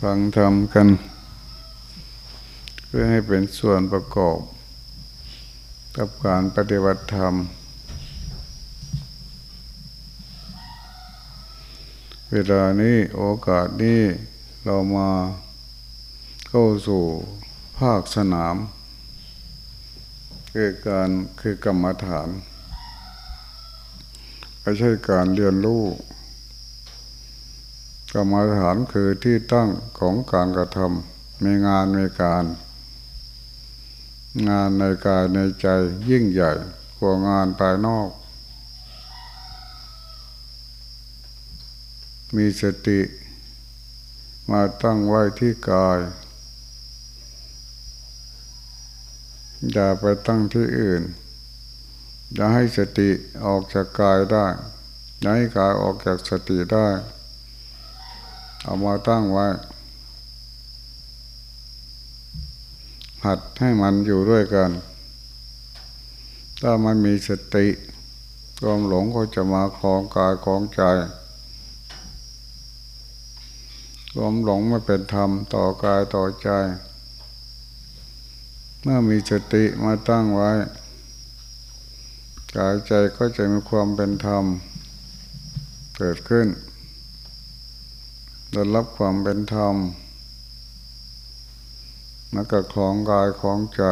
ฟังทำกัน เพื่อให้เป็นส่วนประกอบกับการปฏิบัติธรรม เวลานี้โอกาสนี้เรามาเข้าสู่ภาคสนาม คือการคือกรรมฐานไม่ใช่การเรียนรู้ กรรมฐานคือที่ตั้งของการกระทำมีงานมีการ งานในกายในใจยิ่งใหญ่กว่างานภายนอก มีสติมาตั้งไว้ที่กาย อย่าไปตั้งที่อื่น อย่าให้สติออกจากกายได้อย่าให้กายออกจากสติได้ เอามาตั้งไว้หัดให้มันอยู่ด้วยกัน ถ้ามันมีสติความหลงก็จะมาคลองกายคลองใจความหลงไม่เป็นธรรมต่อกายต่อใจ เมื่อมีสติมาตั้งไว้ กายใจก็จะมีความเป็นธรรมเกิดขึ้น ได้รับความเป็นธรรมนักคลองกายของใจ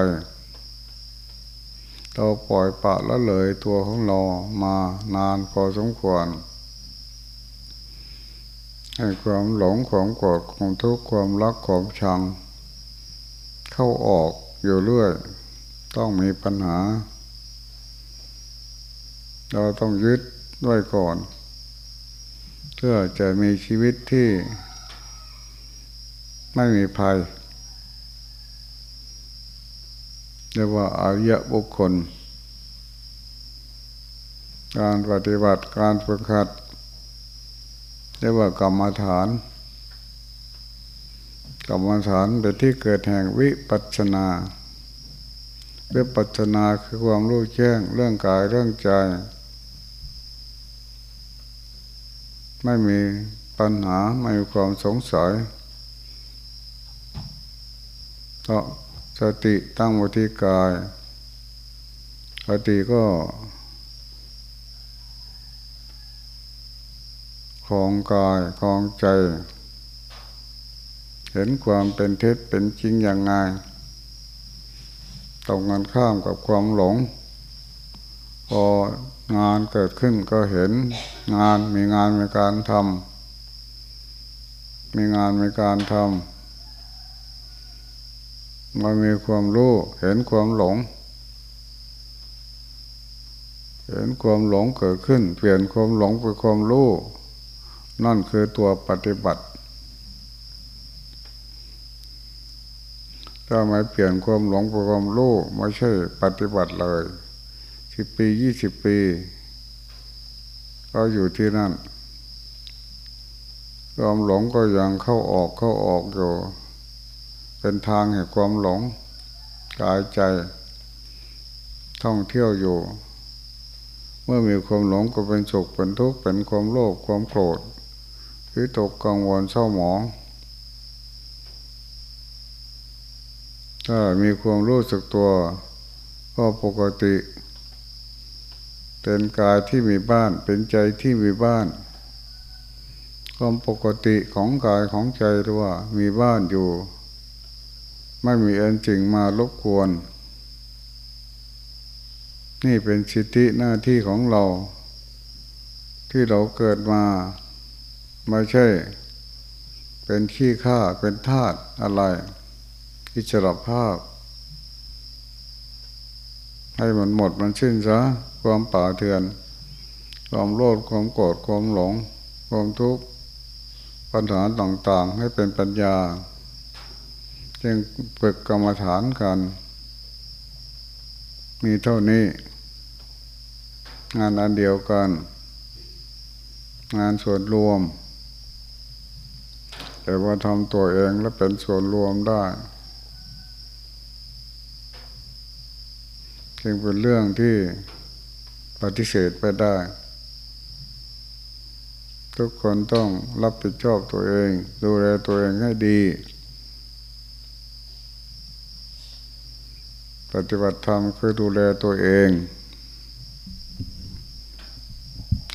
เราปล่อยปะละเลยตัวของเรามานานพอสมควร ให้ความหลงของกรธของทุกข์ความรักของชัง เข้าออกอยู่เรื่อย ต้องมีปัญหา เราต้องยึดด้วยก่อน เพื่อจะมีชีวิตที่ไม่มีภัยเรียกว่าอายะบุคคล การปฏิบัติการฝึกหัดเรียกว่ากรรมฐานกรรมฐานเป็นที่เกิดแห่งวิปัสนาวิปัสนาคือความรู้แจ้งเรื่องกายเรื่องใจ ไม่มีปัญหาไม่มีความสงสัยเพราะสติตั้งวิธีกายสติก็ของกายของใจ เห็นความเป็นเท็จเป็นจริงอย่างไงตรงกันข้ามกับความหลง พอ งานเกิดขึ้นก็เห็นงานมีงานมีการทำมีงานมีการทำมันมีความรู้เห็นความหลง เห็นความหลงเกิดขึ้น เปลี่ยนความหลงเป็นความรู้นั่นคือตัวปฏิบัติถ้าไม่เปลี่ยนความหลงเป็นความรู้ไม่ใช่ปฏิบัติเลย สิบปียี่สิบปี ก็อยู่ที่นั่นความหลงก็ยังเข้าออกเข้าออกอยู่ เป็นทางแห่งความหลงกายใจ ท่องเที่ยวอยู่ เมื่อมีความหลงก็เป็นสุขเป็นทุกข์เป็นความโลภความโกรธวิตกกังวลเศร้าหมองถ้ามีความรู้สึกตัว ก็ปกติ เป็นกายที่มีบ้าน เป็นใจที่มีบ้านความปกติของกายของใจรือว่ามีบ้านอยู่ ไม่มีอันจริงมารบกวน นี่เป็นสิทธิหน้าที่ของเรา ที่เราเกิดมา ไม่ใช่ เป็นขี้ข้าเป็นทาตอะไรอิสระภาพ ให้มันหมดมันสิ้นซะ ความป่าเถื่อน ความโลภความโกรธความหลง ความทุกข์ปัญหาต่างๆ ให้เป็นปัญญา จึงฝึกกรรมฐานกัน มีเท่านี้ งานอันเดียวกัน งานส่วนรวม แต่ว่าทำตัวเองและเป็นส่วนรวมได้จึงเป็นเรื่องที่ ปฏิเสธไปได้ ทุกคนต้องรับผิดชอบตัวเอง ดูแลตัวเองให้ดี ปฏิบัติธรรมคือดูแลตัวเอง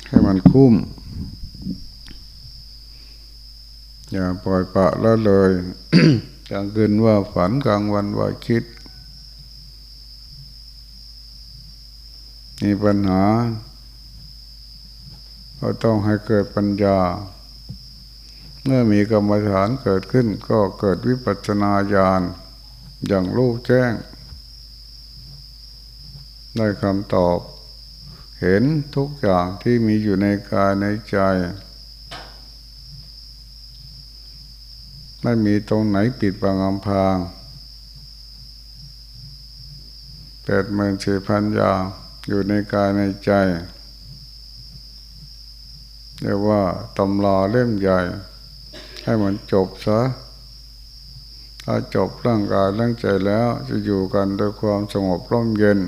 ให้มันคุ้ม อย่าปล่อยปะละเลยกลางคืนว่าฝันกลางวันว่าคิด มีปัญหา ก็ต้องให้เกิดปัญญา เมื่อมีกรรมฐานเกิดขึ้น ก็เกิดวิปัสสนาญาณอย่างรู้แจ้ง ได้คำตอบ เห็นทุกอย่างที่มีอยู่ในกายในใจไม่มีตรงไหนปิดบังอำพรางแปดหมื่นสี่พันอย่าง อยู่ในกายในใจเรียกว่าตำราเล่มใหญ่ ให้มันจบซะถ้าจบร่างกายร่างใจแล้วจะอยู่กันด้วยความสงบร่มเย็น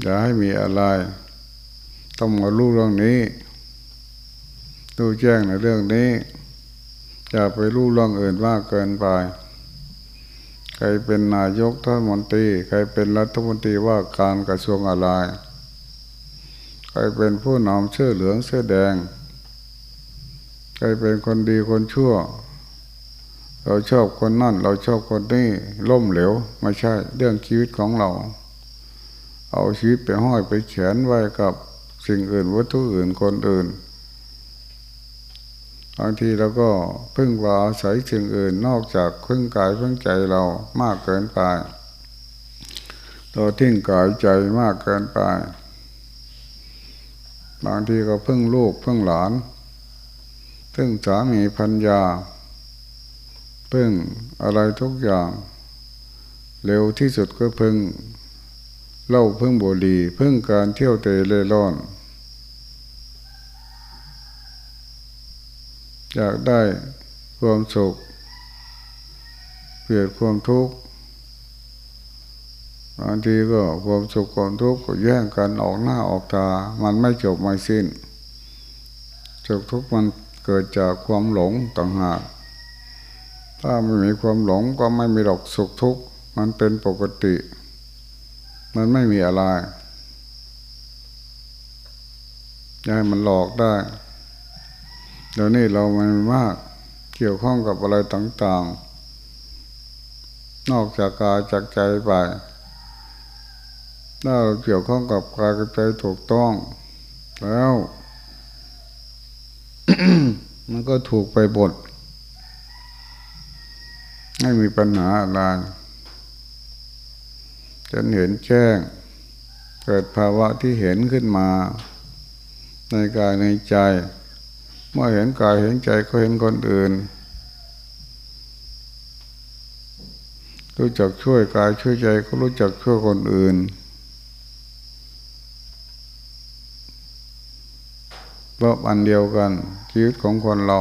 อย่าให้มีอะไร ต้องมารู้เรื่องนี้รู้แจ้งในเรื่องนี้ อย่าไปรู้เรื่องอื่นมากเกินไป ใครเป็นนายกท่านมนตรีใครเป็นรัฐมนตรีว่าการกระทรวงอะไร ใครเป็นผู้นำเสื้อเหลืองเสื้อแดง ใครเป็นคนดีคนชั่ว เราชอบคนนั่น เราชอบคนนี้ล่มเหลวไม่ใช่ เรื่องชีวิตของเรา เอาชีวิตไปห้อยไปเขียนไว้กับสิ่งอื่นวัตถุอื่นคนอื่น บางทีเราก็พึ่งว่าอาศัยสิ่งอื่นนอกจากพึ่งกายพึ่งใจเรามากเกินไปเราทิ้งกายใจมากเกินไป บางทีก็พึ่งลูกพึ่งหลาน พึ่งสามีพัญญา พึ่งอะไรทุกอย่าง เร็วที่สุดก็พึ่งเล่าพึ่งบุหรี่พึ่งการเที่ยวเตะเล่ร่อน อยากได้ความสุขเปลี่ยนความทุกข์บางทีก็ความสุขความทุกข์ก็แย่งกันออกหน้าออกตา มันไม่จบไม่สิ้นสุขทุกข์มันเกิดจากความหลงต่างหากถ้าไม่มีความหลงก็ไม่มีหรอกสุขทุกข์มันเป็นปกติ มันไม่มีอะไรยายมันหลอกได้ เดี๋ยวนี้เรามันมากเกี่ยวข้องกับอะไรต่างๆ นอกจากกายจากใจไปถ้าเราเกี่ยวข้องกับกายกับใจถูกต้อง แล้ว มันก็ถูกไปบทไม่มีปัญหาอะไรจนเห็นแจ้ง เกิดภาวะที่เห็นขึ้นมา ในกายในใจ เมื่อเห็นกายเห็นใจก็เห็นคนอื่นรู้จักช่วยกายช่วยใจก็รู้จักช่วยคนอื่น เพราะอันเดียวกันชีวิตของคนเรา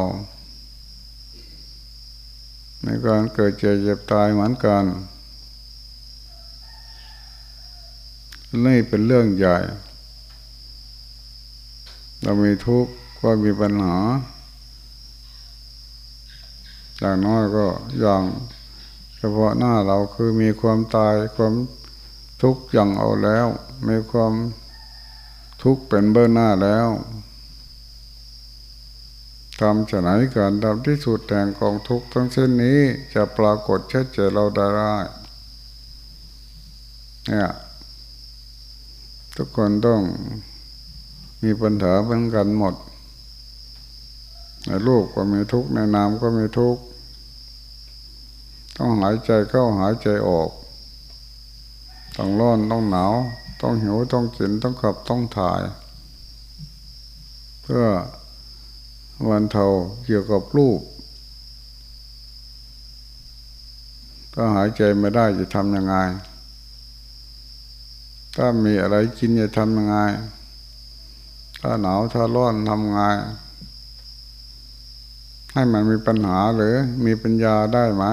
ในการเกิดเจ็บเจ็บตายเหมือนกันนี่เป็นเรื่องใหญ่ เรามีทุกข์ ก็มีปัญหาอย่างน้อยก็อย่างเฉพาะหน้าเราคือมีความตายความทุกข์อย่างเอาแล้ว มีความทุกข์เป็นเบื้องหน้าแล้วทำจะไหนการทำที่สุดแต่งกองทุกข์ทั้งเส้นนี้จะปรากฏชัดเจนเราได้เนี่ยทุกคนต้องมีปัญหาเหมือนกันหมด ในรูปก็มีทุกข์ในนามก็มีทุกข์ต้องหายใจเข้าหายใจออก ต้องร้อนต้องหนาว ต้องหิวต้องกินต้องขับต้องถ่าย เพื่อวันเทาเกี่ยวกับรูปถ้าหายใจไม่ได้จะทำยังไง ถ้ามีอะไรกินจะทำยังไง ถ้าหนาวถ้าร้อนทำไง ให้มันมีปัญหาหรือมีปัญญาได้ไหม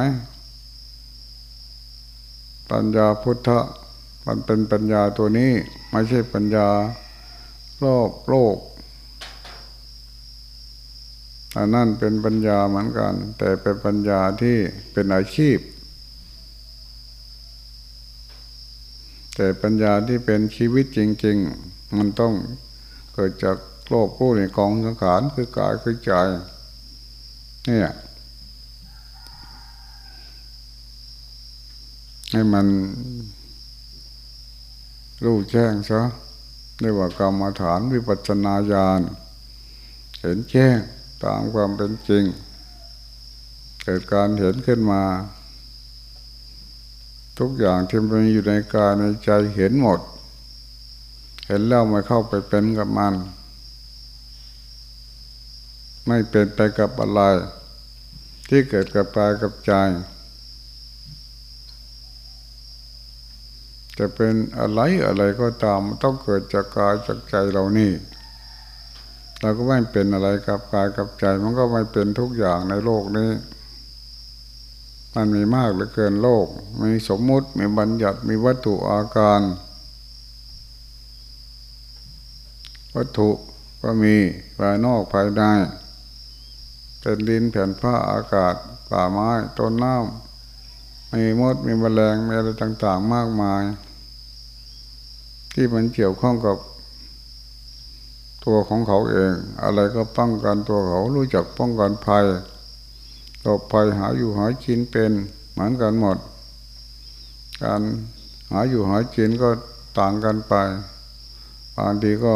ปัญญาพุทธมันเป็นปัญญาตัวนี้ไม่ใช่ปัญญารอบโลกอันนั่นเป็นปัญญาเหมือนกัน แต่เป็นปัญญาที่เป็นอาชีพ แต่ปัญญาที่เป็นชีวิตจริง ๆ มันต้องเกิดจากโลกผู้ในกองสังขารคือกายคือใจ เนี่ยให้มันรู้แจ้งซะเรียกว่ากรรมฐานวิปัสสนาญาณเห็นแจ้งตามความเป็นจริง เกิดการเห็นขึ้นมา ทุกอย่างที่มันอยู่ในกายในใจเห็นหมด เห็นแล้วไม่เข้าไปเป็นกับมัน ไม่เป็นไปกับอะไรที่เกิดกับกายกับใจจะเป็นอะไรอะไรก็ตามต้องเกิดจากกายจากใจเรานี่เราก็ไม่เป็นอะไรกับกายกับใจ มันก็ไม่เป็นทุกอย่างในโลกนี้ มันมีมากเหลือเกินโลก มีสมมุติมีบัญญัติมีวัตถุอาการ วัตถุก็มีภายนอกภายใน เป็นดินแผ่นผ้าอากาศ ป่าไม้ต้นน้ำมีมดมีแมลงมีอะไรต่างๆมากมาย ที่มันเกี่ยวข้องกับ ตัวของเขาเอง อะไรก็ป้องกันตัวเขารู้จักป้องกันภัยหลบภัยหาอยู่หากินเป็นเหมือนกันหมด การหาอยู่หากินก็ต่างกันไปบางทีก็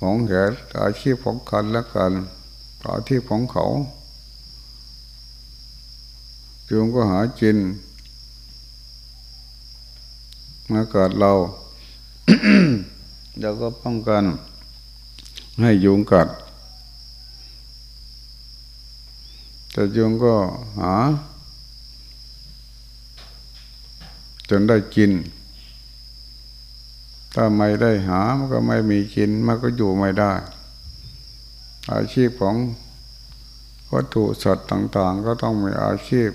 ของแหนอาชีพของกันและกันอาชีพของเขาจงก็หากินมาเกิดเราเราก็ป้องกัน ให้ยุงกัด แต่ยุงก็หา จนได้กิน ถ้าไม่ได้หา มันก็ไม่มีกิน มันก็อยู่ไม่ได้ อาชีพของวัตถุสัตว์ต่างๆ ก็ต้องมีอาชีพ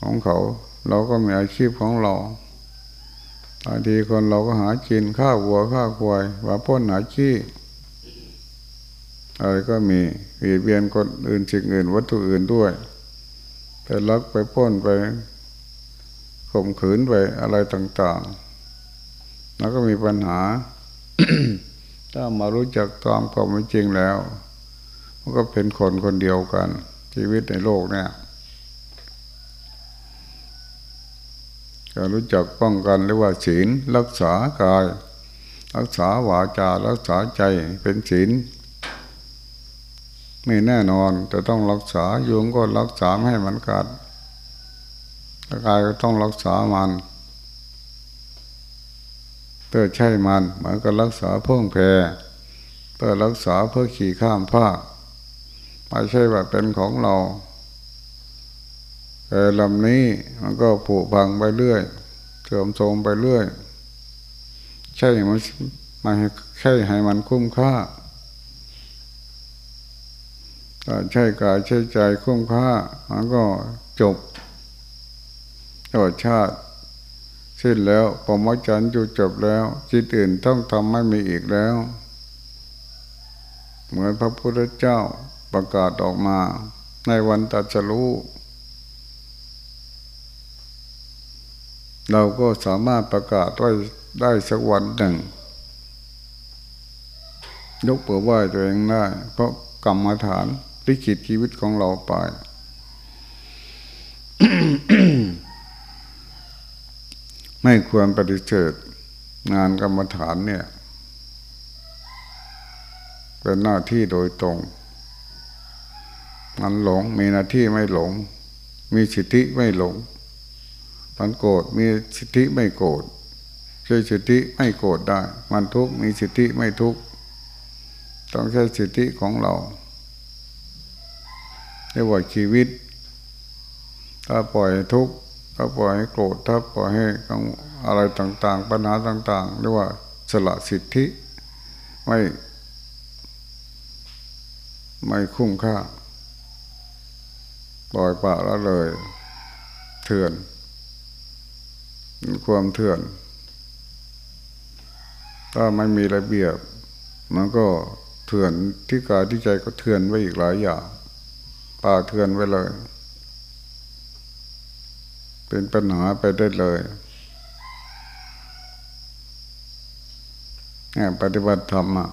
ของเขา เราก็มีอาชีพของเราบางทีคนเราก็หากินข้าววัวข้าวควายว่าพ้นหาขี้อะไรก็มีเบียดเบียนคนอื่นสิ่งอื่น วัตถุอื่นด้วยไปลักไปพ้นไปข่มขืนไปอะไรต่าง ๆ แล้วก็มีปัญหา ถ้ามารู้จักตามความจริงแล้ว มันก็เป็นคนคนเดียวกัน ชีวิตในโลกเนี่ยก็รู้จักป้องกันเรียกว่าศีลรักษากาย รักษาวาจารักษาใจเป็นศีลไม่แน่นอนแต่ต้องรักษาโยงก็รักษาให้มันกัดกายก็ต้องรักษามัน เพื่อใช่มันเหมือนกับรักษาเพิ่งแพรเพื่อรักษาเพื่อขี่ข้ามผ้าไม่ใช่ว่าเป็นของเราแต่ลำนี้มันก็ผุพังไปเรื่อยเสื่อมโทรมไปเรื่อย ใช่มันมาใช่ให้มันคุ้มค่าใช่กายใช่ใจคุ้มค่ามันก็จบตลอดชาติ สิ้นแล้วปมจันทร์อยู่จบแล้วจิตอื่นต้องทำไม่มีอีกแล้ว เหมือนพระพุทธเจ้าประกาศออกมาในวันตัดสรู้เราก็สามารถประกาศไว้ได้สักวันหนึ่ง ยกเปิดไหวตัวเองได้ เพราะกรรมฐานลิขิตชีวิตของเราไป ไม่ควรปฏิเสธงานกรรมฐานเนี่ย เป็นหน้าที่โดยตรง มันหลงมีหน้าที่ไม่หลง มีสิทธิไม่หลงมันโกรธมีสิทธิไม่โกรธใช้สิทธิไม่โกรธได้ มันทุกข์มีสิทธิไม่ทุกข์ต้องใช้สิทธิของเราเรียกว่าชีวิต ถ้าปล่อยทุกข์ ถ้าปล่อยให้โกรธถ้าปล่อยให้อะไรต่างๆ ปัญหาต่าง ๆ เรียกว่าสละสิทธิไม่ ไม่คุ้มค่า ปล่อยปะแล้วเลย เถื่อน ความเถื่อน ถ้าไม่มีระเบียบ มันก็เถื่อนที่กายที่ใจก็เถื่อนไว้อีกหลายอย่างป่าเถื่อนไว้เลย เป็นปัญหาไปได้เลยเนี่ยปฏิบัติธรรมอะ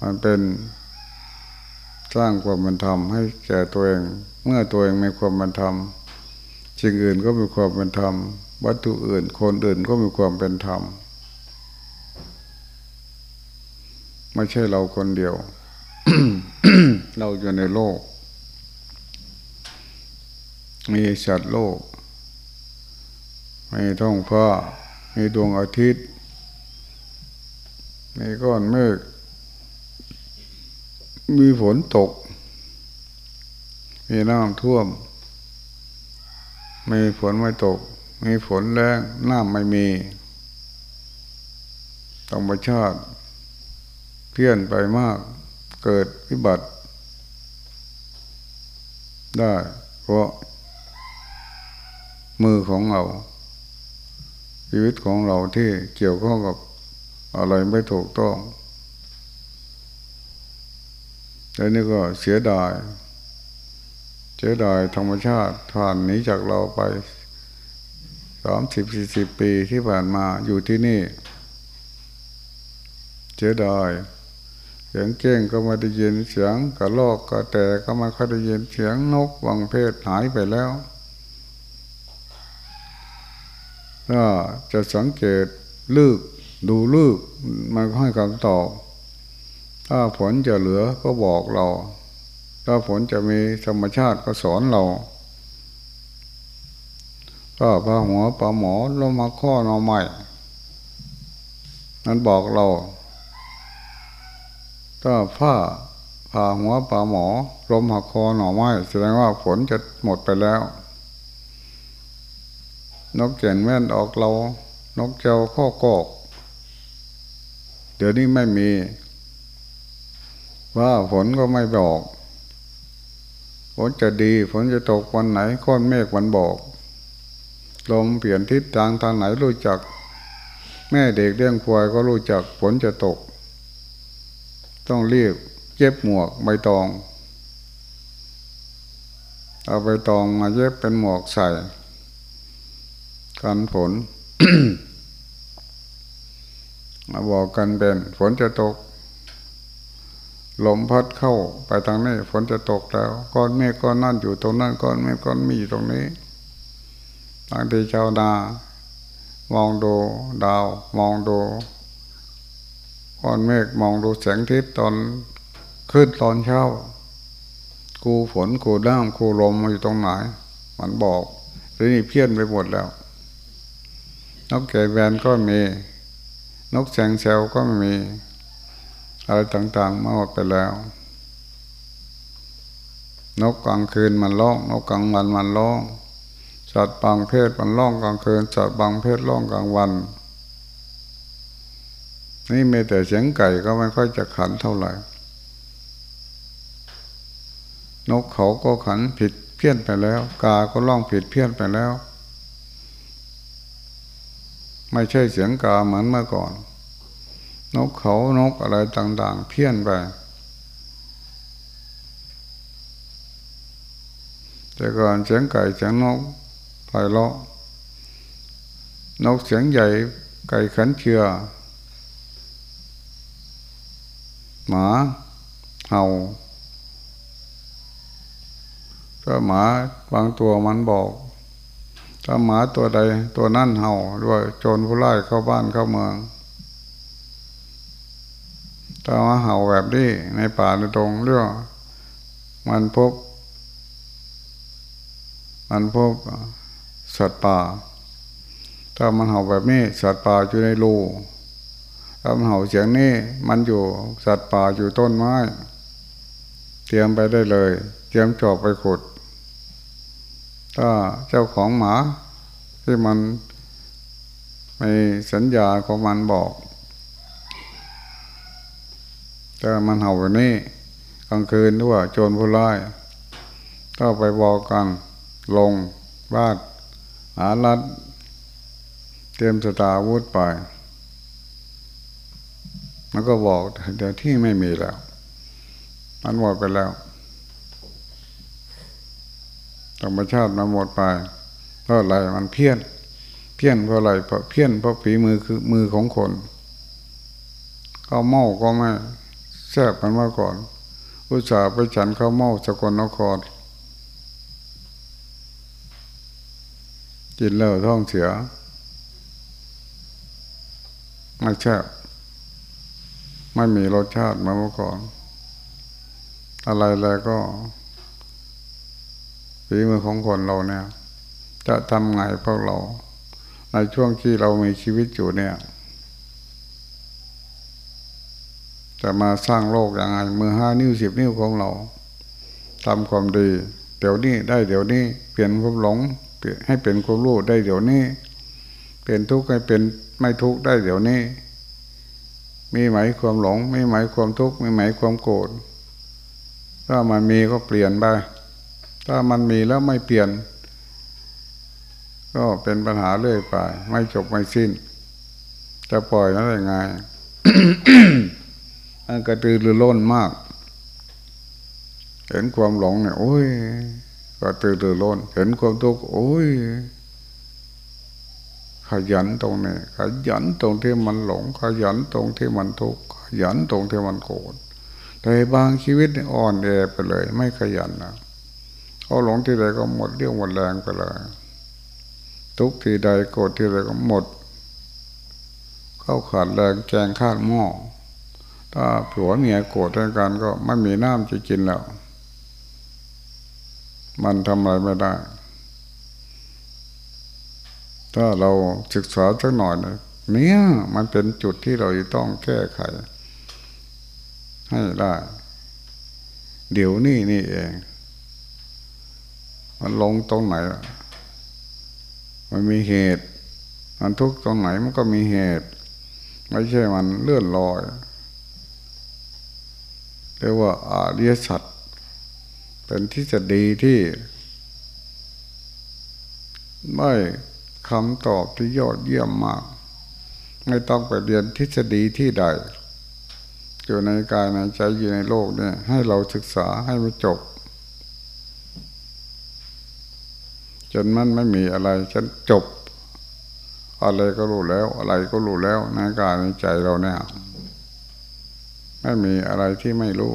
มันเป็นสร้างความบันธรรมให้แก่ตัวเอง เมื่อตัวเองมีความบันธรรมสิ่งอื่นก็มีความเป็นธรรม วัตถุอื่น คนอื่นก็มีความเป็นธรรม ไม่ใช่เราคนเดียว เราอยู่ในโลก มีสัตว์โลก มีท้องฟ้า มีดวงอาทิตย์ มีก้อนเมฆ มีฝนตก มีน้ำท่วม มีฝนไม่ตก มีฝนแรงน้ำไม่มีธรรมชาติเพี้ยนไปมาก เกิดวิบัติ ได้เพราะมือของเรา ชีวิตของเราที่เกี่ยวข้องกับอะไรไม่ถูกต้องแต่นี่ก็เสียดายเจอดายธรรมชาติผ่านหนีจากเราไปสามสิบสี่สิบปีที่ผ่านมาอยู่ที่นี่เจอดายเสียงเก้งก็ไม่ได้ยินเสียงกระลอกกระแตก็ไม่ค่อยได้ยินเสียงนกวังเพศหายไปแล้ว ถ้าจะสังเกตลึกดูลึกมันก็ให้คำตอบถ้าผลจะเหลือก็บอกเรา ถ้าผลจะมีธรรมชาติก็สอนเราก็พาหัวปลาหมอลงมาข้อนอใหม่นั้นบอกเรา ถ้าผ้าผ่าหัวปลาหมอลมหักคอหน่อไม้แสดงว่าฝนจะหมดไปแล้ว นกเก่นแม่นออกเรา นกเจ้าข้อกอก เดี๋ยวนี้ไม่มี ว่าฝนก็ไม่บอกฝนจะดีฝนจะตกวันไหนก้อนเมฆวันบอก ลมเปลี่ยนทิศทางทางไหนรู้จัก แม่เด็กเลี้ยงควายก็รู้จักฝนจะตก ต้องรีบเย็บหมวกใบตอง เอาใบตองมาเย็บเป็นหมวกใส่ กันฝนมาบอกกันเป็น ฝนจะตก ลมพัดเข้าไปทางนี้ฝนจะตกแล้ว ก้อนเมฆก้อนนั่นอยู่ตรงนั้นก้อนเมฆก้อนมีอยู่ตรงนี้บางทีชาวนามองดูดาว มองดูก้อนเมฆมองดูแสงทิศตอนขึ้นตอนเช้ากูฝนกูน้ำกูลมมาอยู่ตรงไหน มันบอกหรือนี่เพี้ยนไปหมดแล้ว นกแก่แวนก็มี นกแสงแซวก็มี อะไรต่างๆมาหมดไปแล้ว นกกลางคืนมันร้อง นกกลางวันมันร้องสัตว์บางเพศมันร้องกลางคืนสัตว์บางเพศร้องกลางวัน นี่มีแต่เสียงไก่ก็ไม่ค่อยจะขันเท่าไหร่นกเขาก็ขันผิดเพี้ยนไปแล้ว กาก็ร้องผิดเพี้ยนไปแล้ว ไม่ใช่เสียงกาเหมือนเมื่อก่อน นกเขานกอะไรต่าง ๆ เพี้ยนไปแต่ก่อนเสียงไก่เสียงนกไพเราะนกเสียงใหญ่ไก่ขันเชือหมาเห่าถ้าหมาบางตัวมันบอก ถ้าหมาตัวใดตัวนั่นเห่าด้วยโจรผู้ไล่เข้าบ้านเข้าเมืองถ้ามาเห่าแบบนี้ในป่าในตรงเรื่องมันพบ มันพบสัตว์ป่า ถ้ามันเห่าแบบนี้สัตว์ป่าอยู่ในรูถ้ามันเห่าเสียงนี้มันอยู่สัตว์ป่าอยู่ต้นไม้ เตรียมไปได้เลย เตรียมจอบไปขุด ถ้าเจ้าของหมาที่มันมีสัญญาของมันบอกแต่มันเห่าแบบนี้กลางคืนด้วยโจรผู้ร้ายก็ไปบอกกันลงบ้านหาลัด เตรียมสตาวุธไป มันก็บอกเดี๋ยวที่ไม่มีแล้ว มันหมดไปแล้ว ธรรมชาติมันหมดไป เพราะอะไรมันเพี้ยน เพี้ยนเพราะอะไรเพราะเพี้ยนเพราะฝีมือคือมือของคนข้าวเมาก็ไม่แซ่บมันมาก่อน อุตส่าห์ไปฉันข้าวเมาสกลนครกินแล้วท้องเสียไม่แซ่บไม่มีรสชาติมาเมื่อก่อน อะไรแล้วก็ ฝีมือของคนเราเนี่ย จะทำไงพวกเรา ในช่วงที่เรามีชีวิตอยู่เนี่ย จะมาสร้างโลกอย่างไรมือห้านิ้วสิบนิ้วของเราทำความดี เดี๋ยวนี้ได้เดี๋ยวนี้ เปลี่ยนความหลงให้เป็นความรู้ได้เดี๋ยวนี้ เปลี่ยนทุกข์ให้เป็นไม่ทุกข์ได้เดี๋ยวนี้ มีไหมความหลงมีไหมความทุกข์มีไหมความโกรธถ้ามันมีก็เปลี่ยนไป ถ้ามันมีแล้วไม่เปลี่ยน ก็เป็นปัญหาเรื่อยไป ไม่จบไม่สิ้น จะปล่อยนั้นได้ไงมันกระตือรือร้นมาก เห็นความหลงเนี่ยโอ้ยก็ตือรือร้นเห็นความทุกข์โอ้ยขยันตรงนี้ขยันตรงที่มันหลง ขยันตรงที่มันทุกข์ขยันตรงที่มันโกรธแต่บางชีวิตอ่อนแอไปเลย ไม่ขยันนะ เขาหลงที่ใดก็หมดเรี่ยวหมดแรงไปเลยทุกทีใดโกรธที่ใดก็หมด เข้าขาดแรงแกงข้างหม้อถ้าผัวเมียโกรธกันก็ไม่มีน้ำจะกินแล้ว มันทำอะไรไม่ได้ ถ้าเราศึกษาสักหน่อยเนี่ยมันเป็นจุดที่เราต้องแก้ไข ให้ได้ เดี๋ยวนี้นี่เอง มันลงตรงไหน มันมีเหตุ มันทุกตรงไหนมันก็มีเหตุ ไม่ใช่มันเลื่อนลอย เรียกว่าอาเรียสัตเป็นที่จะดีที่ไม่คำตอบที่ยอดเยี่ยมมาก ไม่ต้องไปเรียนทฤษฎีที่ใดอยู่ในกายในใจอยู่ในโลกเนี่ยให้เราศึกษาให้มันจบจ นมันไม่มีอะไรฉันจบ อะไรก็รู้แล้ว อะไรก็รู้แล้วในกายในใจเราเนี่ยไม่มีอะไรที่ไม่รู้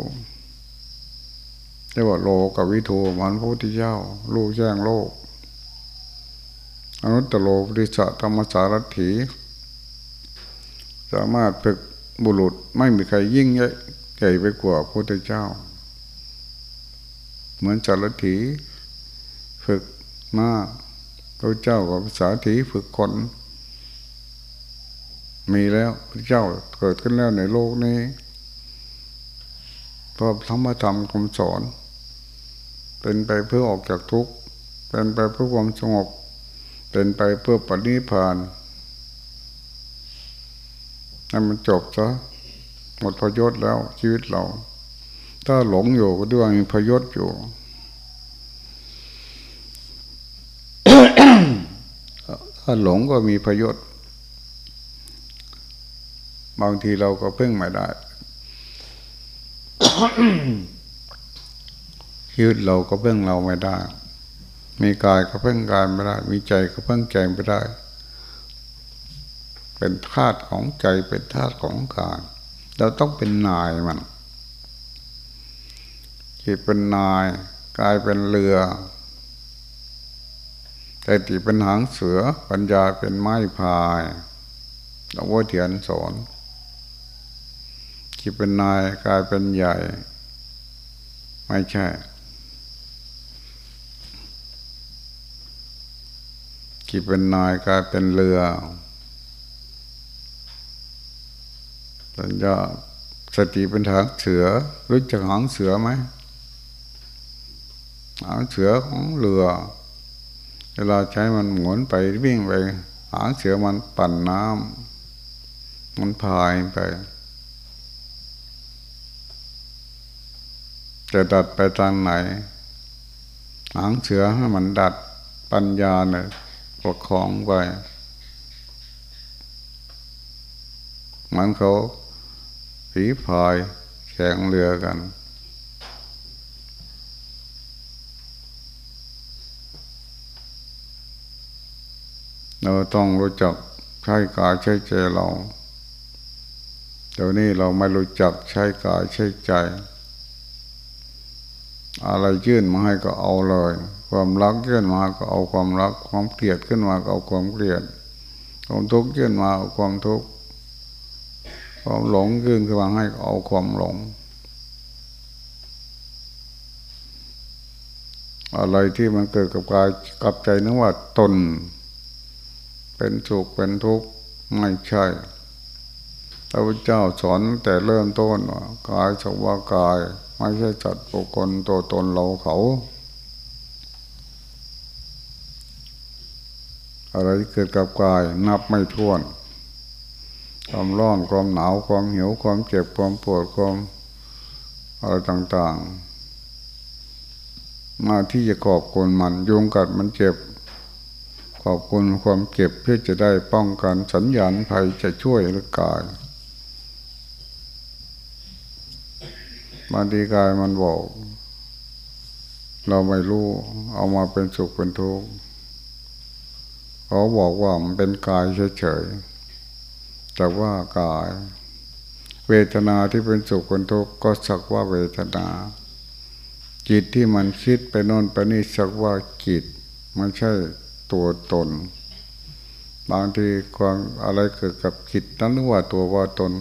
เรียกว่าโลกับวิทูมันพระพุทธเจ้ารู้แจ้งโลกอนุตตโลปิสะธรรมสารถี สามารถฝึกบุรุษไม่มีใครยิ่งใหญ่ไปกว่าพระพุทธเจ้า เหมือนสารถี ฝึก มาพระเจ้ากับภาษาถีฝึกคน มีแล้วพระเจ้าเกิดขึ้นแล้วในโลกนี้พระธรรมธรรมคำสอน เป็นไปเพื่อออกจากทุกข์เป็นไปเพื่อความสงบ เป็นไปเพื่อปณิพานให้มันจบซะหมดพยศแล้วชีวิตเรา ถ้าหลงอยู่ก็ด้วยมีพยศอยู่ ถ้าหลงก็มีประโยชน์ บางทีเราก็เพิ่งไม่ได้ชีวิตเราก็เพิ่งเราไม่ได้ มีกายก็เพิ่งกายไม่ได้ มีใจก็เพิ่งใจไม่ได้ เป็นธาตุของใจเป็นธาตุของกาย เราต้องเป็นนายมันจิตเป็นนาย กายเป็นเรือ แต่ติเป็นหางเสือปัญญาเป็นไม้พายหลวงพ่อเทียนสอนที่เป็นนายกลายเป็นใหญ่ ไม่ใช่ที่เป็นนายกลายเป็นเรือปัญญาสติเป็นหางเสือรู้จักหางเสือไหมหางเสือของเรือ เวลาใช้มันหมุนไปวิ่งไป หางเสือมันปั่นน้ำมันพายไปจะดัดไปทางไหน หางเสือให้มันดัดปัญญาเนี่ยประคองไปมันเขาฝีพายแข่งเรือกัน เราต้องรู้จักใช้กายใช้ใจเราเดี๋ยวนี้เราไม่รู้จักใช้กายใช้ใจ อะไรยื่นมาให้ก็เอาเลย ความรักยื่นมาก็เอาความรัก ความเกลียดขึ้นมาก็เอาความเกลียด ความทุกข์ยื่นมาเอาความทุกข์ ความหลงยื่นขึ้นมาให้เอาความหลง อะไรที่มันเกิดกับกายกับใจนึกว่าตน เป็นสุขเป็นทุกข์ไม่ใช่พระพุทธเจ้าสอนแต่เริ่มต้นว่ากายสักว่ากาย ไม่ใช่จัดบุคคลตัวตนเราเขา อะไรเกิดกับกายนับไม่ถ้วน ความร้อนความหนาวความหิวความเจ็บความปวดความอะไรต่างๆ มาที่จะขอบคุณมันยุงกัดมันเจ็บ ขอบคุณความเจ็บเพื่อจะได้ป้องกันสัญญาณภัยจะช่วยหรือกายบางทีกายมันบอก เราไม่รู้ เอามาเป็นสุขเป็นทุกข์เขาบอกว่ามันเป็นกายเฉยๆแต่ว่ากาย เวทนาที่เป็นสุขเป็นทุกข์ก็สักว่าเวทนาจิตที่มันคิดไปโน่นไปนี่สักว่าจิตไม่ใช่ ตัวตน บางทีความอะไรเกิดกับจิตนั้นนึกว่าตัวว่าตน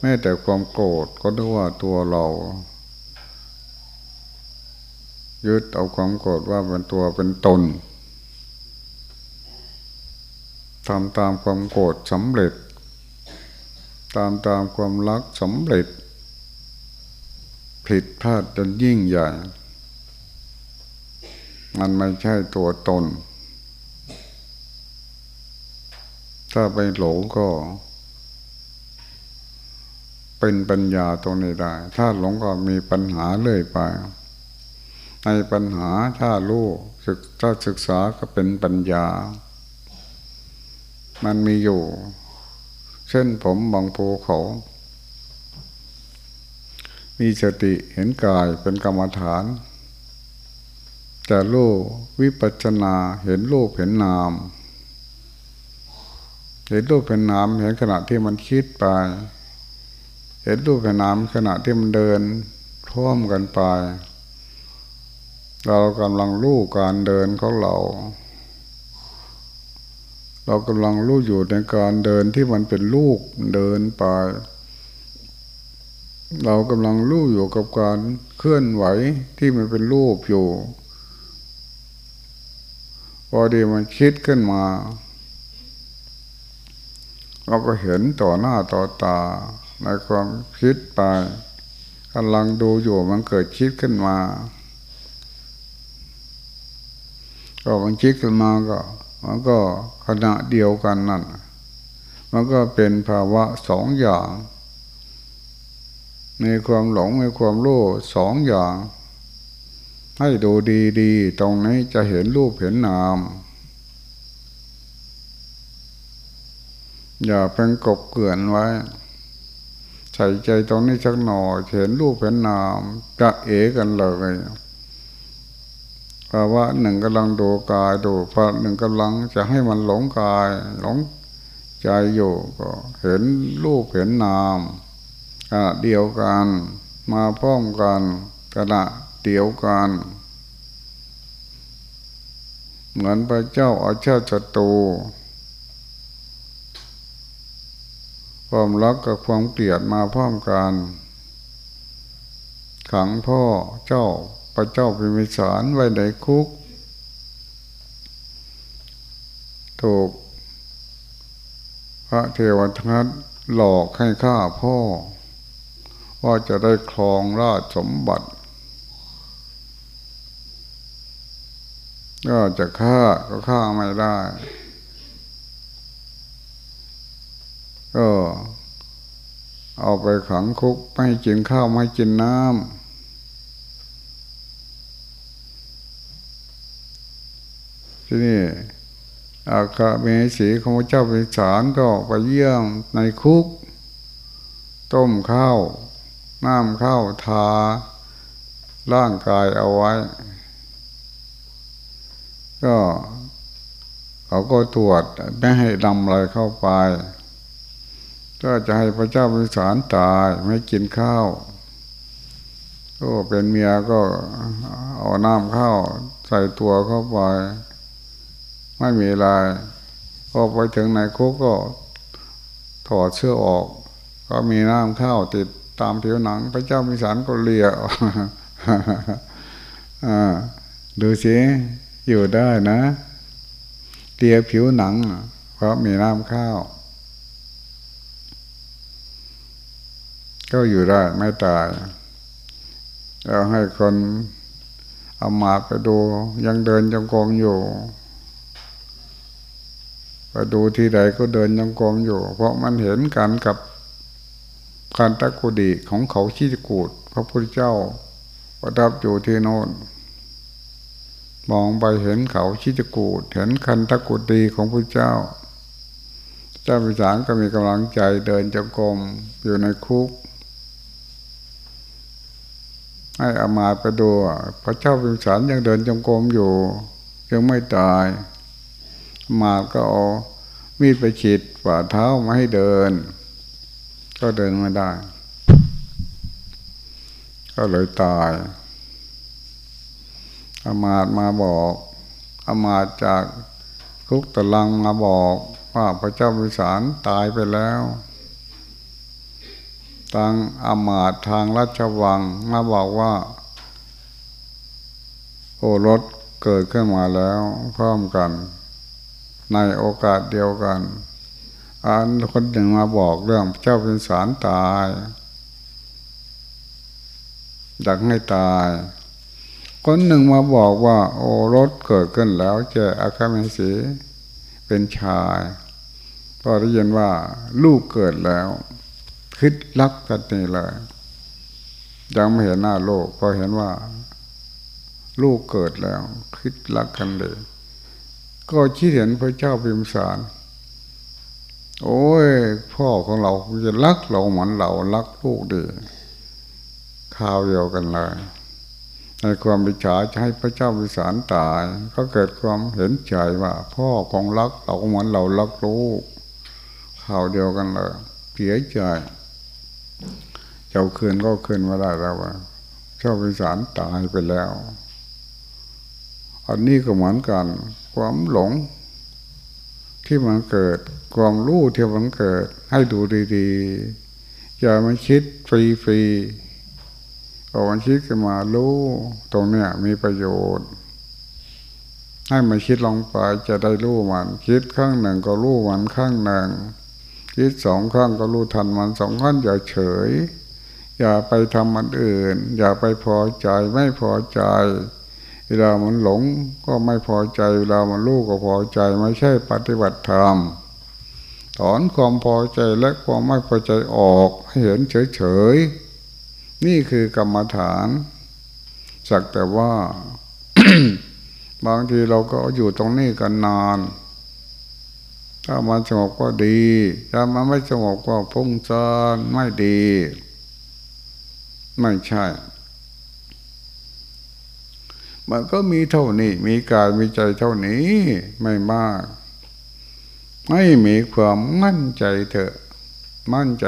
แม้แต่ความโกรธก็นึกว่าตัวเรายึดเอาความโกรธว่าเป็นตัวเป็นตนทำตามความโกรธสำเร็จ ตามตามความรักสำเร็จ ผิดพลาดจนยิ่งใหญ่ มันไม่ใช่ตัวตน ถ้าไปหลงก็ เป็นปัญญาตรงนี้ได้ ถ้าหลงก็มีปัญหาเรื่อยไป ในปัญหาถ้ารู้ศึกถ้าศึกษาก็เป็นปัญญา มันมีอยู่ เช่นผมบางภูเขา มีสติเห็นกายเป็นกรรมฐานแต่รู้วิปัสนาเห็นรูปเห็นนาม เห็นรูปเห็นนามเห็นขณะที่มันคิดไป เห็นรูปเป็นามขณะที่มันเดินท่วมกันไป เรากำลังรู้การเดินของเรา เรากำลังรู้อยู่ในการเดินที่มันเป็นลูกเดินไป เรากำลังรู้อยู่กับการเคลื่อนไหวที่มันเป็นรูปอยู่พอดีมันคิดขึ้นมา เราก็เห็นต่อหน้าต่อตาในความคิดไปกำลังดูอยู่มันเกิดคิดขึ้นมาก็มันคิดขึ้นมาก็ มันก็ขณะเดียวกันนั่นมันก็เป็นภาวะสองอย่างมีความหลงมีความรู้สองอย่าง ให้ดูดีๆ ตรงนี้จะเห็นรูปเห็นนาม อย่าเพ่งกบเกลื่อนไว้ ใส่ใจตรงนี้สักหน่อยเห็นรูปเห็นนามจะเอกันเลยภาวะหนึ่งกำลังดูกายดูภาวะหนึ่งกำลังจะให้มันหลงกาย หลงใจอยู่ก็เห็นรูปเห็นนามขณะเดียวกันมาพร้อมกันขณะเดียวกันเหมือนพระเจ้าอาชาติศัตรู ความรักกับความเกลียดมาพร้อมกันขังพ่อเจ้าพระเจ้าพิมิสารไว้ในคุก ถูก พระเทวทัตหลอกให้ฆ่าพ่อ ว่าจะได้ครองราชสมบัติ ก็จะฆ่าก็ฆ่าไม่ได้ ก็เอาไปขังคุกไม่กินข้าวไม่กินน้ำที่นี่อาคาเมสีของพระเจ้าเป็นสารก็ไปเยี่ยมในคุก ต้มข้าวน้ำข้าวทา ร่างกายเอาไว้ ก็เขาก็ตรวจไม่ให้ดำอะไรเข้าไป ก็จะให้พระเจ้าพิสารตายไม่กินข้าวก็เป็นเมียก็เอาน้ำข้าวใส่ตัวเข้าไป ไม่มีอะไรพอไปถึงไหนคุกก็ถอดเสื้อออก ก็มีน้ำข้าวติดตามผิวหนัง พระเจ้าพิสารก็เลียดูสิอยู่ได้นะเลียผิวหนัง เพราะมีน้ำข้าว ก็อยู่ได้ไม่ตายเราให้คนเอามาไปดู ยังเดินจงกรมอยู่ไปดูที่ใดก็เดินจงกรมอยู่ เพราะมันเห็นกันกับการตะกุดีของเขาชี้กูด พระพุทธเจ้าประทับอยู่ที่โน่นมองไปเห็นเขาชิจกูดเห็นคันตะกุดีของพระเจ้า เจ้าพิสารก็มีกำลังใจเดินจงกรมอยู่ในคุก ให้อามาไปดูพระเจ้าพิสารยังเดินจงกรมอยู่ยังไม่ตาย มาก็เอามีดไปฉีดฝ่าเท้ามาให้เดิน ก็เดินไม่ได้ ก็เลยตายอามาตมาบอกอามาตจากคุกตะลังมาบอกว่าพระเจ้าวิสารตายไปแล้ว ทางอามาตทางราชวังมาบอกว่า โอรสเกิดขึ้นมาแล้วพร้อมกัน ในโอกาสเดียวกันอันคนหนึ่งมาบอกเรื่องเจ้าวิสารตายดักให้ตาย คนหนึ่งมาบอกว่า โอรถเกิดขึ้นแล้วเจออาคาเมสีเป็นชายพอได้ยินว่า ลูกเกิดแล้ว คิดรักกันนี่เลยยังไม่เห็นหน้าโลกพอเห็นว่า ลูกเกิดแล้ว คิดรักกันเลย ก็คิดเห็นพระเจ้าพิมสารโอ้ย พ่อของเราจะรักเราเหมือนเรารักลูกดีข่าวเดียวกันเลยในความวิจาจะให้พระเจ้าวิสารตาย ก็เกิดความเห็นใจว่า พ่อของรักเราเหมือนเรารักลูกข่าวเดียวกันเลยเสียใจ เจ้าคืนก็คืนมาได้แล้วว่าเจ้าวิสารตายไปแล้ว อันนี้ก็เหมือนกัน ความหลงที่มันเกิด ความรู้ที่มันเกิด ให้ดูดีๆ อย่ามาคิดฟรีๆพอมันคิดขึ้นมารู้ตรงเนี้ยมีประโยชน์ให้มันคิดลงไปจะได้รู้มัน คิดข้างหนึ่งก็รู้มันข้างหนึ่งคิดสองข้างก็รู้ทันมันสองข้างอย่าเฉย อย่าไปทำมันอื่น อย่าไปพอใจไม่พอใจ เวลามันหลงก็ไม่พอใจ เวลามันรู้ก็พอใจไม่ใช่ปฏิบัติธรรมถอนความพอใจและความไม่พอใจออกให้เห็นเฉยๆนี่คือกรรมฐาน สักแต่ว่า บางทีเราก็อยู่ตรงนี้กันนานถ้ามันสงบก็ดี ถ้ามันไม่สงบก็พุ่งซ่านไม่ดี ไม่ใช่ มันก็มีเท่านี้ มีกายมีใจเท่านี้ไม่มากไม่มีความมั่นใจเถอะ มั่นใจ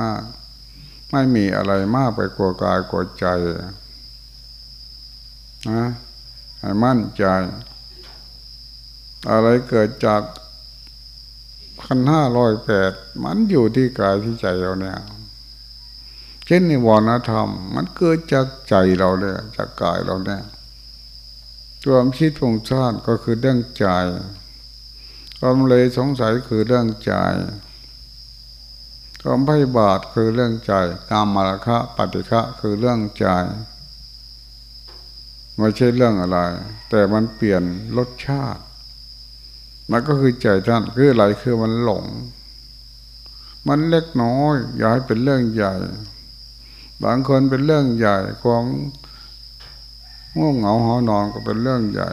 มากๆไม่มีอะไรมากไปกว่ากายกว่าใจนะให้มั่นใจ อะไรเกิดจากพันห้าร้อยแปดมันอยู่ที่กายที่ใจเราเนี่ย เช่นในวรณธรรม มันเกิดจากใจเราเนี่ยจากกายเราเนี่ยความคิดฟงชาติก็คือเรื่องใจความเลยสงสัยคือเรื่องใจความพยาบาทคือเรื่องใจกามมาราคะปฏิฆะคือเรื่องใจไม่ใช่เรื่องอะไร แต่มันเปลี่ยนรสชาติ มันก็คือใจท่านคืออะไรคือมันหลง มันเล็กน้อย อย่าให้เป็นเรื่องใหญ่ บางคนเป็นเรื่องใหญ่ความง่วงเหงาหอนอนก็เป็นเรื่องใหญ่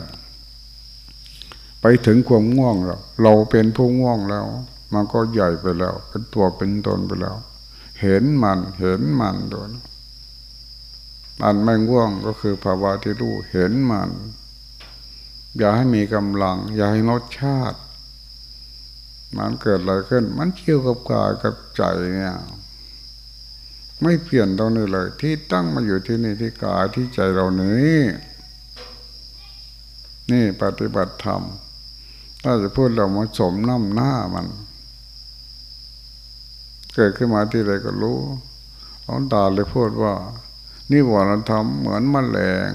ไปถึงความง่วงแล้วเราเป็นผู้ง่วงแล้ว มันก็ใหญ่ไปแล้ว เป็นตัวเป็นตนไปแล้ว เห็นมันเห็นมันโดนอันไม่ง่วงก็คือภาวะที่รู้เห็นมัน อย่าให้มีกำลัง อย่าให้รสชาติ มันเกิดอะไรขึ้น มันเกี่ยวกับกายกับใจเนี่ย ไม่เปลี่ยนตรงนี้เลย ที่ตั้งมาอยู่ที่นี่ที่กายที่ใจเรานี้ นี่ปฏิบัติธรรม ถ้าจะพูดเรามาสมน้ำหน้ามัน เกิดขึ้นมาที่ไรก็รู้หลวงตาเลยพูดว่านี่วรธรรมเหมือนมแมลง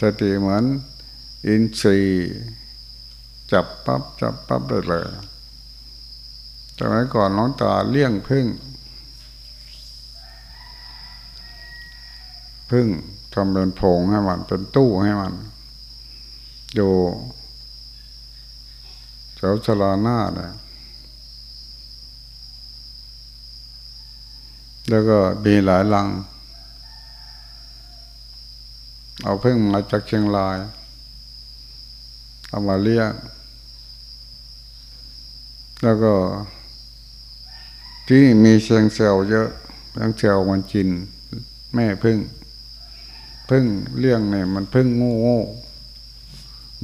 สติเหมือนอินทรีย์จับปับ๊บจับปั๊บได้เลยสมัยก่อนน้องตาเลี้ยงพึ่ง พึ่งทำเป็นโพงให้มัน เป็นตู้ให้มัน อยู่แถวชลาหน้าเนี่ยแล้วก็มีหลายลัง เอาเพิ่งมาจากเชียงราย เอามาเลี้ยง แล้วก็ ที่มีเชียงเซลเยอะเชียงเซลมันกิน แม่พึ่ง พึ่งเลี้ยงเนี่ยมันพึ่งงูงู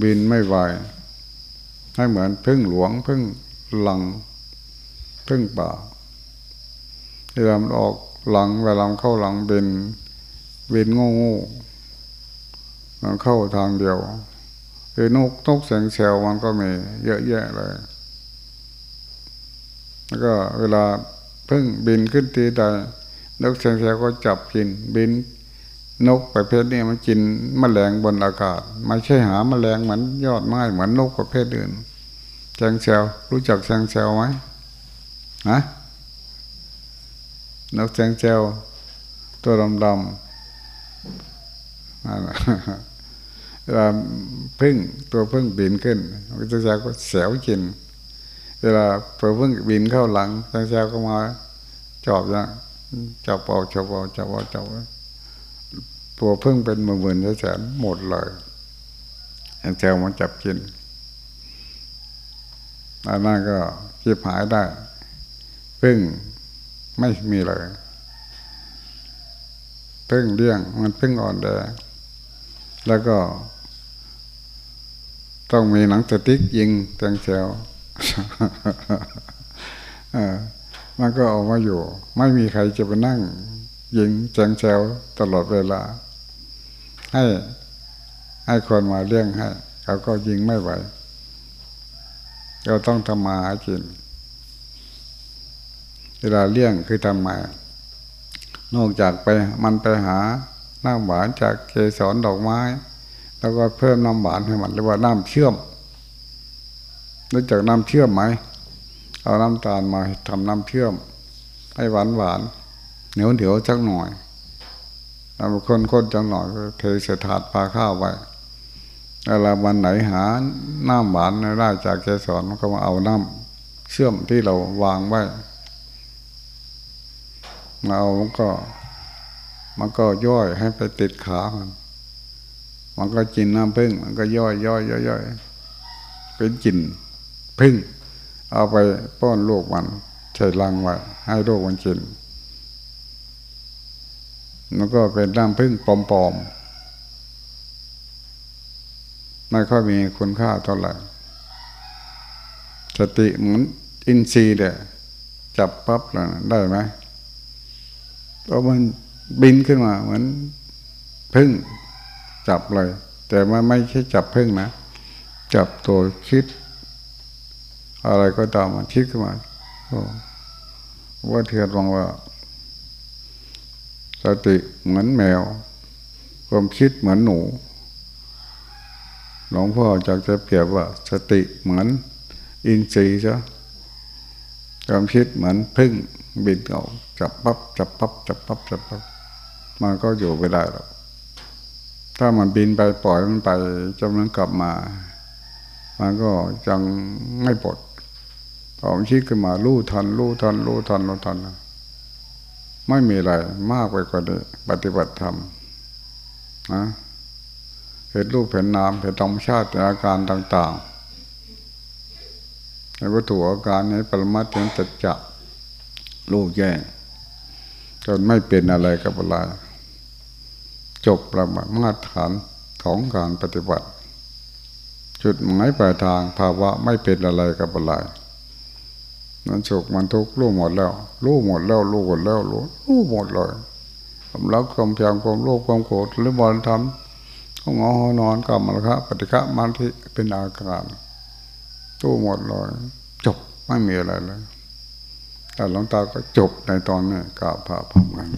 บินไม่ไหวให้เหมือนพึ่งหลวงพึ่งหลังพึ่งป่าเวลามันออกหลังเวลาเข้าหลังบินบินงูงูมันเข้าทางเดียวคือนกนกแสงแซวมันก็มีเยอะแยะเลย แล้วก็เวลาพึ่งบินขึ้นตีใดนกแสงแซวก็จับกินบิน นกประเภทนี้มันกินมแมลงบนอากาศ ไม่ใช่หาแมลงเหมือนยอดไม้เหมือนนกประเภทอื่นแจงเซลรู้จักแจงเซลไหมฮะนกแจงเซลตัวดำดำเวลาพึ่งตัวพึ่งบินขึ้นแจงเซลก็แสวกิน เวลาตัวพึ่งบินเข้าหลังแจงเซลก็มาจอบนะจับเอาจับเอาจับเอาจับเอา ตัวพึ่งเป็นหมื่นแสนหมดเลยแถวมันจับกินอันนั้นก็จีบหายได้พึ่งไม่มีเลยพึ่งเลี้ยงมันพึ่งอ่อนแดแล้วก็ ต้องมีหนังสติ๊กยิงแตงเซลมันก็ออกมาอยู่ ไม่มีใครจะไปนั่ง ยิงแจงเซลตลอดเวลา ให้ให้คนมาเลี้ยงให้ เขาก็ยิงไม่ไหวเราต้องทำมาหากิน เวลาเลี้ยงคือทำมานอกจากไปมันไปหาน้ำหวานจากเกสรดอกไม้ แล้วก็เพิ่มน้ำหวานให้มันเรียกว่าน้ำเชื่อมรู้จักน้ำเชื่อมไหมเอาน้ำตาลมาทำน้ำเชื่อม ให้หวานหวาน เหนียวเหนียวสักหน่อยเอาคนคนจังหน่อยเทเสถาดพาข้าวไปเวลาวันไหนหาน้ำหวานได้จากเกสรมันก็มาเอาน้ำเชื่อมที่เราวางไว้มาเอามันก็ มันก็ย่อยให้ไปติดขามัน มันก็กินน้ำพึ่ง มันก็ย่อยย่อยย่อยย่อยเป็นกินพึ่ง เอาไปป้อนลูกมันใส่ลังไว้ให้ลูกมันกิน มันก็เป็นน้ำพึ่งปลอมๆไม่ค่อยมีคุณค่าเท่าไหร่สติเหมือนอินทรีย์เดียจับปั๊บแล้วได้ไหมเพราะมันบินขึ้นมาเหมือนพึ่งจับเลย แต่มันไม่ใช่จับพึ่งนะ จับตัวคิด อะไรก็ตามมันคิดขึ้นมาว่าเทียนวังว่า สติเหมือนแมว ความคิดเหมือนหนูหลวงพ่อจากจะเปรียบว่า สติเหมือนอินทรีย์ใช่ความคิดเหมือนพึ่งบินเก่าจับปับ๊บจับปับ๊บจับปับ๊บจับปับ๊บมันก็อยู่ไม่ได้หรอกถ้ามันบินไปปล่อยมันไปจนมันกลับมา มันก็จังไม่ปลดผมคิดขึ้นมาลู่ทันลู่ทันลู่ทันลู่ทันนะ ไม่มีอะไรมากไปกว่านี้ปฏิบัติธรรมนะเห็นรูปเห็นนามเห็นธรรมชาติอาการต่างๆในวัตถุอาการในปรมัตถ์เห็นจัดจักรูปแย่จนไม่เป็นอะไรกับอะไรจบประมามาตรฐานของการปฏิบัติ จุดหมายปลายทางภาวะไม่เป็นอะไรกับอะไร มันสุขมันทุกข์รู้หมดแล้ว รู้หมดแล้วรู้หมดแล้วรู้รู้หมดเลยความรักความเพียงความโลภความโกรธหรือบอลทำห้องงอนอนกับมละคะปฏิฆะมันที่เป็นอาการรู้หมดเลยจบไม่มีอะไรเลยแต่หลวงตาก็จบในตอนนี้กราบพระพร้อมกัน